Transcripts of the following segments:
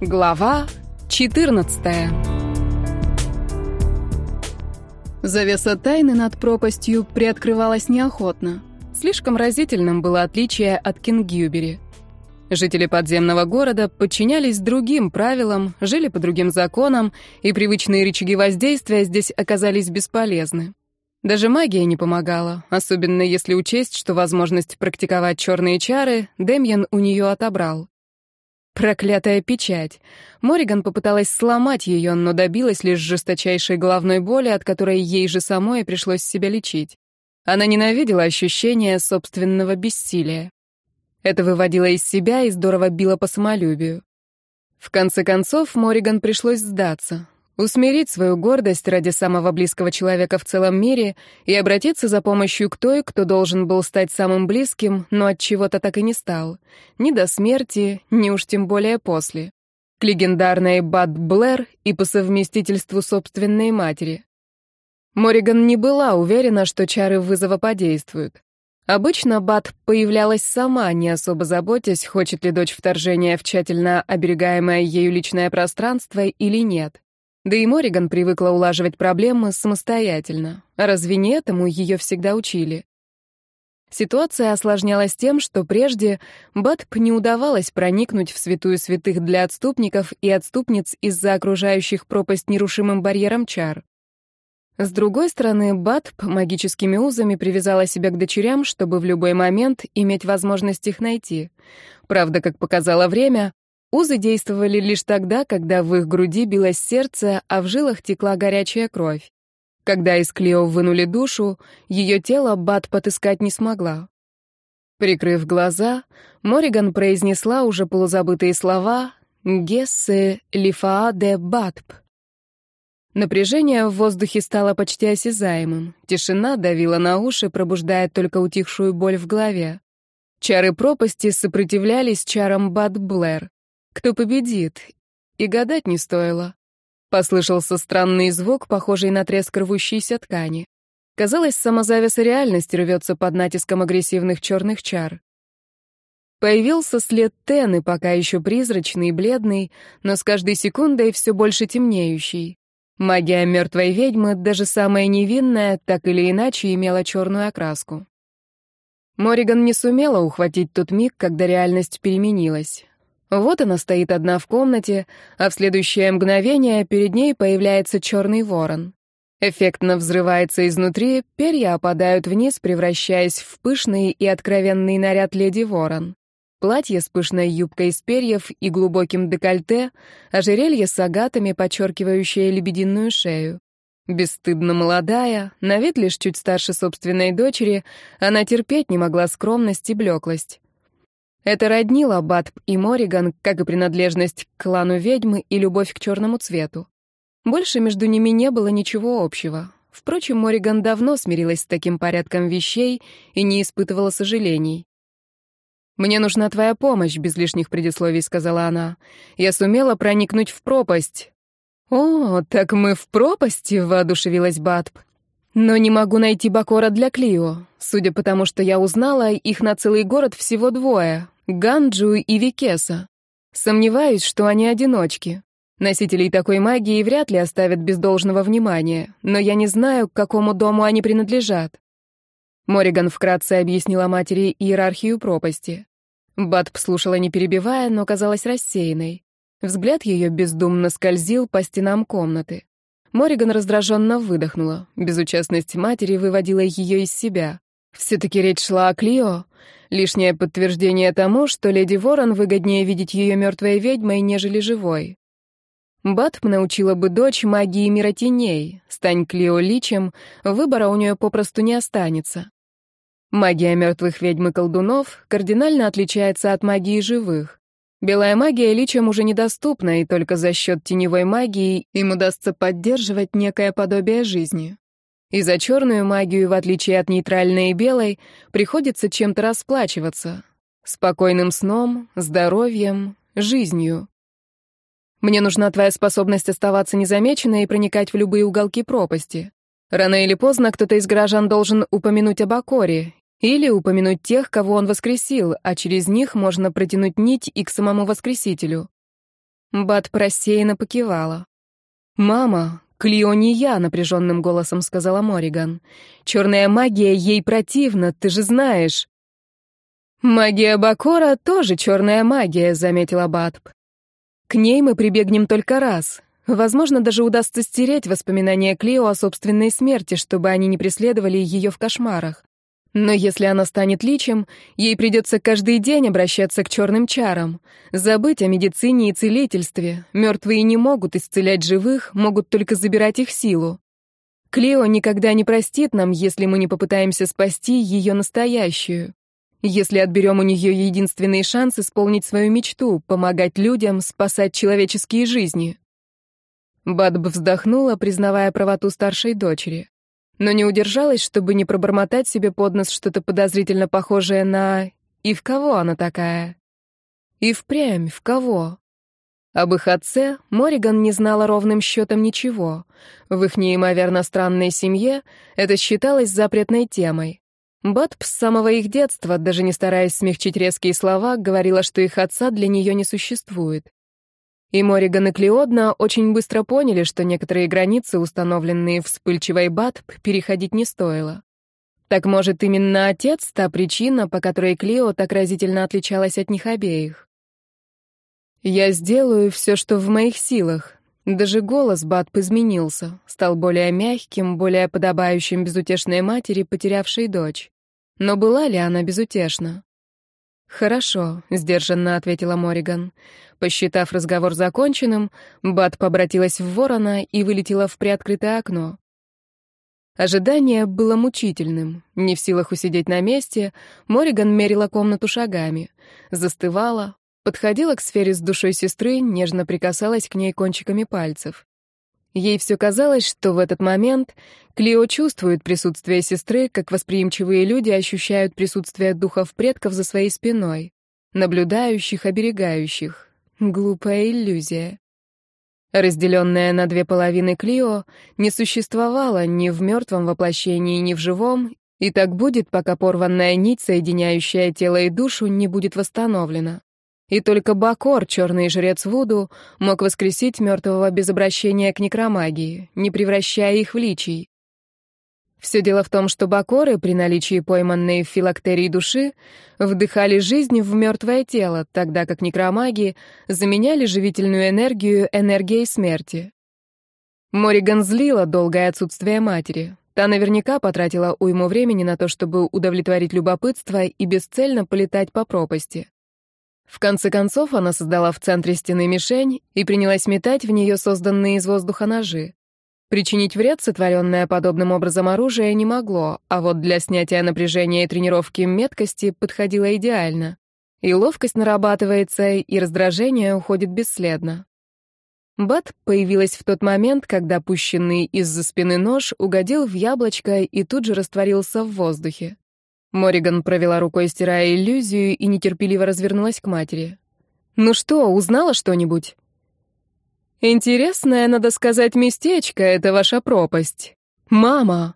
Глава 14 Завеса тайны над пропастью приоткрывалась неохотно. Слишком разительным было отличие от Кингюбери. Жители подземного города подчинялись другим правилам, жили по другим законам, и привычные рычаги воздействия здесь оказались бесполезны. Даже магия не помогала, особенно если учесть, что возможность практиковать черные чары Демьян у нее отобрал. Проклятая печать. Мориган попыталась сломать ее, но добилась лишь жесточайшей головной боли, от которой ей же самой пришлось себя лечить. Она ненавидела ощущение собственного бессилия. Это выводило из себя и здорово било по самолюбию. В конце концов, Мориган пришлось сдаться. Усмирить свою гордость ради самого близкого человека в целом мире и обратиться за помощью к той, кто должен был стать самым близким, но от чего-то так и не стал. Ни до смерти, ни уж тем более после. К легендарной Бад Блэр и по совместительству собственной матери. Мориган не была уверена, что чары вызова подействуют. Обычно Бат появлялась сама, не особо заботясь, хочет ли дочь вторжения в тщательно оберегаемое ею личное пространство или нет. Да и Мориган привыкла улаживать проблемы самостоятельно. Разве не этому ее всегда учили? Ситуация осложнялась тем, что прежде Батп не удавалось проникнуть в святую святых для отступников и отступниц из-за окружающих пропасть нерушимым барьером чар. С другой стороны, Батп магическими узами привязала себя к дочерям, чтобы в любой момент иметь возможность их найти. Правда, как показало время, Узы действовали лишь тогда, когда в их груди билось сердце, а в жилах текла горячая кровь. Когда из Клео вынули душу, ее тело Бат потыскать не смогла. Прикрыв глаза, Мориган произнесла уже полузабытые слова «Гессе лифаа де батп». Напряжение в воздухе стало почти осязаемым. Тишина давила на уши, пробуждая только утихшую боль в голове. Чары пропасти сопротивлялись чарам Бат Блэр. Кто победит? И гадать не стоило. Послышался странный звук, похожий на треск рвущейся ткани. Казалось, сама завеса реальности рвется под натиском агрессивных черных чар. Появился след Тены, пока еще призрачный бледный, но с каждой секундой все больше темнеющий. Магия мертвой ведьмы, даже самая невинная, так или иначе имела черную окраску. Мориган не сумела ухватить тот миг, когда реальность переменилась. Вот она стоит одна в комнате, а в следующее мгновение перед ней появляется черный ворон. Эффектно взрывается изнутри, перья опадают вниз, превращаясь в пышный и откровенный наряд леди ворон. Платье с пышной юбкой из перьев и глубоким декольте, ожерелье с агатами, подчеркивающее лебединую шею. Бесстыдно молодая, на вид лишь чуть старше собственной дочери, она терпеть не могла скромность и блеклость. Это роднило Батб и Мориган, как и принадлежность к клану ведьмы и любовь к черному цвету. Больше между ними не было ничего общего. Впрочем, Мориган давно смирилась с таким порядком вещей и не испытывала сожалений. «Мне нужна твоя помощь», — без лишних предисловий сказала она. «Я сумела проникнуть в пропасть». «О, так мы в пропасти», — воодушевилась Батб. «Но не могу найти Бакора для Клио. Судя по тому, что я узнала, их на целый город всего двое — Ганджу и Викеса. Сомневаюсь, что они одиночки. Носителей такой магии вряд ли оставят без должного внимания, но я не знаю, к какому дому они принадлежат. Мориган вкратце объяснила матери иерархию пропасти. Батп слушала не перебивая, но казалась рассеянной. Взгляд ее бездумно скользил по стенам комнаты. Мориган раздраженно выдохнула. Безучастность матери выводила ее из себя. Все-таки речь шла о Клио. Лишнее подтверждение тому, что леди Ворон выгоднее видеть ее мертвой ведьмой, нежели живой. Батп научила бы дочь магии мира теней. Стань Клио личем, выбора у нее попросту не останется. Магия мертвых ведьм и колдунов кардинально отличается от магии живых. Белая магия личам уже недоступна, и только за счет теневой магии им удастся поддерживать некое подобие жизни. И за черную магию, в отличие от нейтральной и белой, приходится чем-то расплачиваться. Спокойным сном, здоровьем, жизнью. Мне нужна твоя способность оставаться незамеченной и проникать в любые уголки пропасти. Рано или поздно кто-то из горожан должен упомянуть об Акоре или упомянуть тех, кого он воскресил, а через них можно протянуть нить и к самому Воскресителю. Бат просеянно покивала. «Мама, Клио не я», — напряженным голосом сказала Мориган. «Черная магия ей противна, ты же знаешь». «Магия Бакора тоже черная магия», — заметила Батб. «К ней мы прибегнем только раз. Возможно, даже удастся стереть воспоминания Клио о собственной смерти, чтобы они не преследовали ее в кошмарах. Но если она станет личем, ей придется каждый день обращаться к черным чарам, забыть о медицине и целительстве. Мертвые не могут исцелять живых, могут только забирать их силу. Клео никогда не простит нам, если мы не попытаемся спасти ее настоящую. Если отберем у нее единственный шанс исполнить свою мечту, помогать людям, спасать человеческие жизни. Бадб вздохнула, признавая правоту старшей дочери но не удержалась, чтобы не пробормотать себе под нос что-то подозрительно похожее на «И в кого она такая?» «И впрямь, в кого?» Об их отце Мориган не знала ровным счетом ничего. В их неимоверно странной семье это считалось запретной темой. Батп с самого их детства, даже не стараясь смягчить резкие слова, говорила, что их отца для нее не существует. И Мориган и Клеодна очень быстро поняли, что некоторые границы, установленные вспыльчивой Батб, переходить не стоило. Так может, именно отец — та причина, по которой Клео так разительно отличалась от них обеих? «Я сделаю все, что в моих силах». Даже голос Батб изменился, стал более мягким, более подобающим безутешной матери, потерявшей дочь. Но была ли она безутешна? «Хорошо», — сдержанно ответила Мориган. Посчитав разговор законченным, Бат побратилась в ворона и вылетела в приоткрытое окно. Ожидание было мучительным. Не в силах усидеть на месте, Мориган мерила комнату шагами. Застывала, подходила к сфере с душой сестры, нежно прикасалась к ней кончиками пальцев. Ей все казалось, что в этот момент Клио чувствует присутствие сестры, как восприимчивые люди ощущают присутствие духов предков за своей спиной, наблюдающих, оберегающих. Глупая иллюзия. Разделенная на две половины Клио не существовала ни в мертвом воплощении, ни в живом, и так будет, пока порванная нить, соединяющая тело и душу, не будет восстановлена. И только Бакор, черный жрец Вуду, мог воскресить мертвого без обращения к некромагии, не превращая их в личий. Все дело в том, что Бакоры, при наличии пойманной филактерии души, вдыхали жизнь в мертвое тело, тогда как некромаги заменяли живительную энергию энергией смерти. Мориган злила долгое отсутствие матери. Та наверняка потратила уйму времени на то, чтобы удовлетворить любопытство и бесцельно полетать по пропасти. В конце концов, она создала в центре стены мишень и принялась метать в нее созданные из воздуха ножи. Причинить вред, сотворенное подобным образом оружие, не могло, а вот для снятия напряжения и тренировки меткости подходило идеально. И ловкость нарабатывается, и раздражение уходит бесследно. Бат появилась в тот момент, когда пущенный из-за спины нож угодил в яблочко и тут же растворился в воздухе. Мориган провела рукой, стирая иллюзию, и нетерпеливо развернулась к матери. «Ну что, узнала что-нибудь?» «Интересное, надо сказать, местечко — это ваша пропасть. Мама!»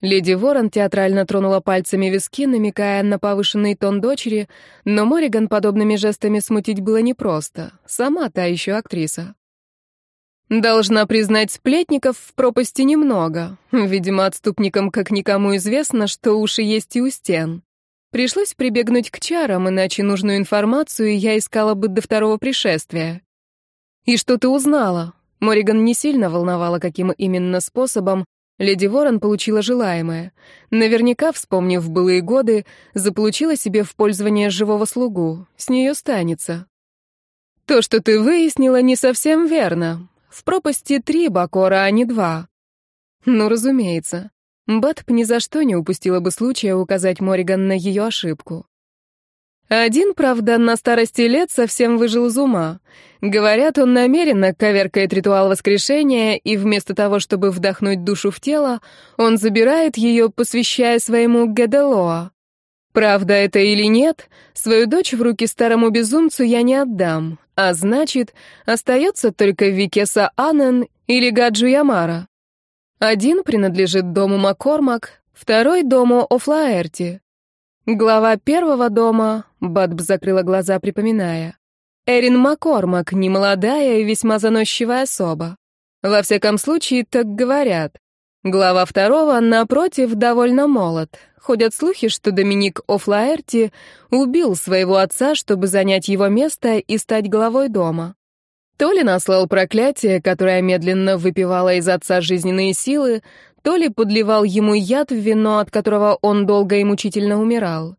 Леди Ворон театрально тронула пальцами виски, намекая на повышенный тон дочери, но Мориган подобными жестами смутить было непросто. Сама та еще актриса. Должна признать, сплетников в пропасти немного. Видимо, отступникам как никому известно, что уши есть и у стен. Пришлось прибегнуть к чарам, иначе нужную информацию я искала бы до второго пришествия. И что ты узнала? Мориган не сильно волновала, каким именно способом леди Ворон получила желаемое. Наверняка, вспомнив былые годы, заполучила себе в пользование живого слугу. С нее станется. То, что ты выяснила, не совсем верно. В пропасти три Бакора, а не два. Ну, разумеется. Батп ни за что не упустила бы случая указать Мориган на ее ошибку. Один, правда, на старости лет совсем выжил из ума. Говорят, он намеренно коверкает ритуал воскрешения, и вместо того, чтобы вдохнуть душу в тело, он забирает ее, посвящая своему Геделоа. Правда это или нет, свою дочь в руки старому безумцу я не отдам, а значит, остается только Викеса Аннен или Гаджу Ямара. Один принадлежит дому Маккормак, второй — дому Офлаэрти. Глава первого дома, Бадб закрыла глаза, припоминая. Эрин Маккормак, немолодая и весьма заносчивая особа. Во всяком случае, так говорят. Глава второго, напротив, довольно молод. Ходят слухи, что Доминик Офлаэрти убил своего отца, чтобы занять его место и стать главой дома. То ли наслал проклятие, которое медленно выпивало из отца жизненные силы, то ли подливал ему яд в вино, от которого он долго и мучительно умирал.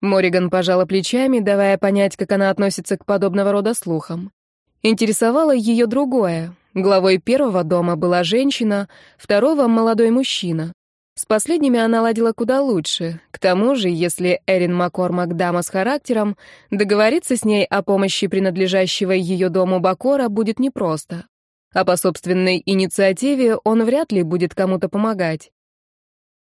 Мориган пожала плечами, давая понять, как она относится к подобного рода слухам. Интересовало ее другое. Главой первого дома была женщина, второго — молодой мужчина. С последними она ладила куда лучше. К тому же, если Эрин Маккормак дама с характером, договориться с ней о помощи принадлежащего ее дому Бакора будет непросто. А по собственной инициативе он вряд ли будет кому-то помогать.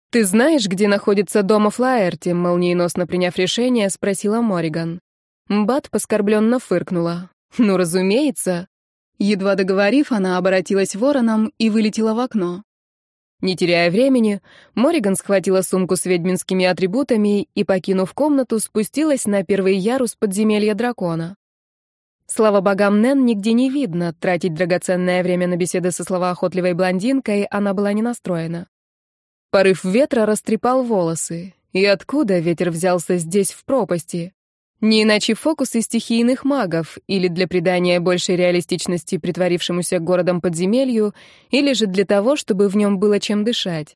«Ты знаешь, где находится дом Флаерти?» молниеносно приняв решение, спросила Мориган. Бат поскорбленно фыркнула. «Ну, разумеется». Едва договорив, она обратилась вороном и вылетела в окно. Не теряя времени, Мориган схватила сумку с ведьминскими атрибутами и, покинув комнату, спустилась на первый ярус подземелья дракона. Слава богам, Нэн нигде не видно, тратить драгоценное время на беседы со словоохотливой блондинкой она была не настроена. Порыв ветра растрепал волосы. И откуда ветер взялся здесь, в пропасти? Не иначе фокусы стихийных магов, или для придания большей реалистичности притворившемуся городом подземелью, или же для того, чтобы в нем было чем дышать.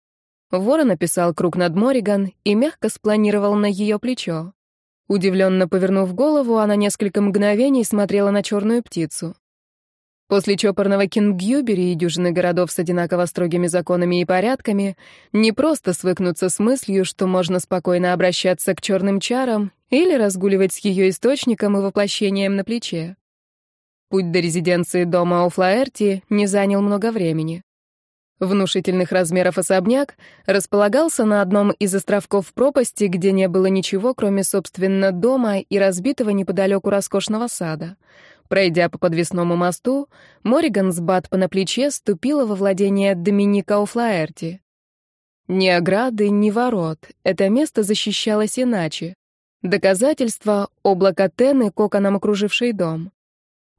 Ворон описал круг над Мориган и мягко спланировал на ее плечо. Удивленно повернув голову, она несколько мгновений смотрела на черную птицу. После чопорного Кингюбери и дюжины городов с одинаково строгими законами и порядками не просто свыкнуться с мыслью, что можно спокойно обращаться к черным чарам или разгуливать с ее источником и воплощением на плече. Путь до резиденции дома Офлаэрти не занял много времени. Внушительных размеров особняк располагался на одном из островков пропасти, где не было ничего, кроме, собственно, дома и разбитого неподалеку роскошного сада — Пройдя по подвесному мосту, Мориган с Батпа на плече ступила во владение Доминика Офлаэрти. Ни ограды, ни ворот. Это место защищалось иначе. Доказательство — облако Тены, коконом окруживший дом.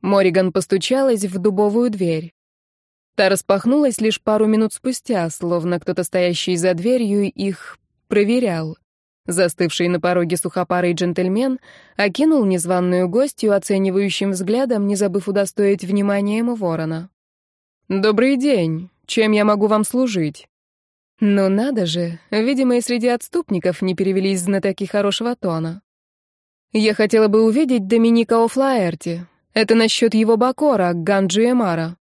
Мориган постучалась в дубовую дверь. Та распахнулась лишь пару минут спустя, словно кто-то, стоящий за дверью, их проверял. Застывший на пороге сухопарый джентльмен окинул незваную гостью оценивающим взглядом, не забыв удостоить вниманием ворона. «Добрый день. Чем я могу вам служить?» «Ну надо же, видимо, и среди отступников не перевелись знатоки хорошего тона. Я хотела бы увидеть Доминика Офлаэрти. Это насчет его бакора, Ганджи Эмара».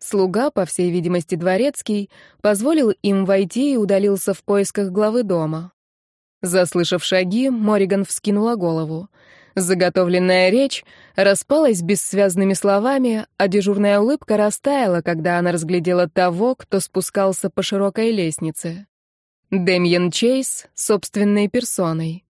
Слуга, по всей видимости дворецкий, позволил им войти и удалился в поисках главы дома. Заслышав шаги, Мориган вскинула голову. Заготовленная речь распалась бессвязными словами, а дежурная улыбка растаяла, когда она разглядела того, кто спускался по широкой лестнице. Демьен Чейз собственной персоной.